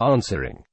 answering.